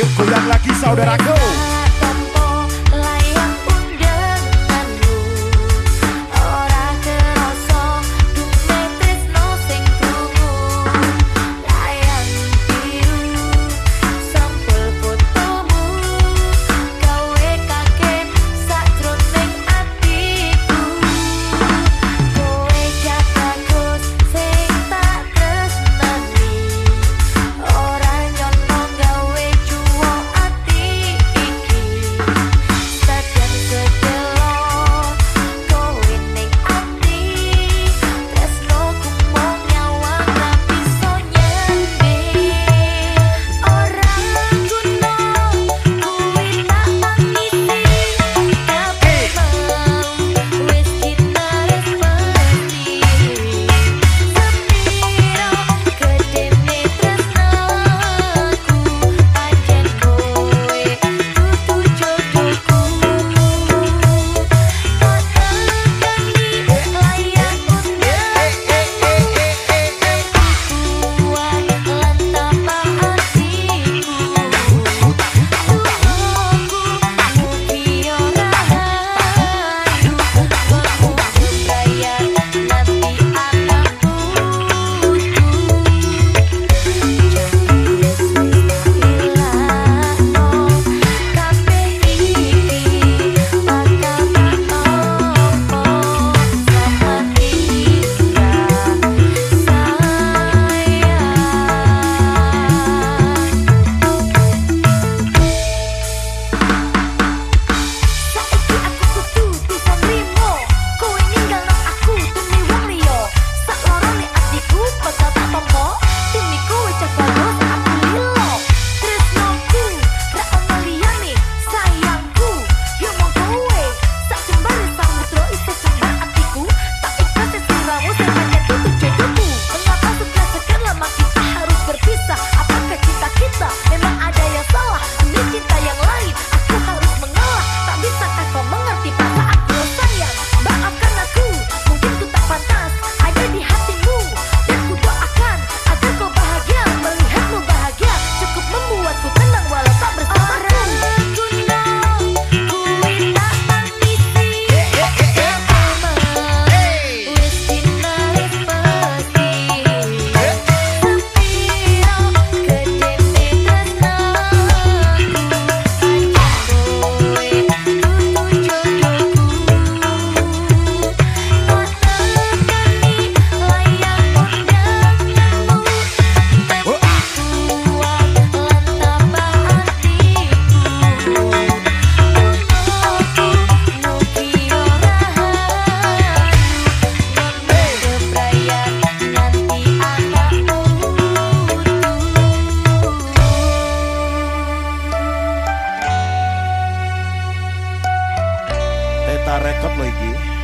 Goyang lagi saudaraku Teta Record lagi